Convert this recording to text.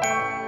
Bye.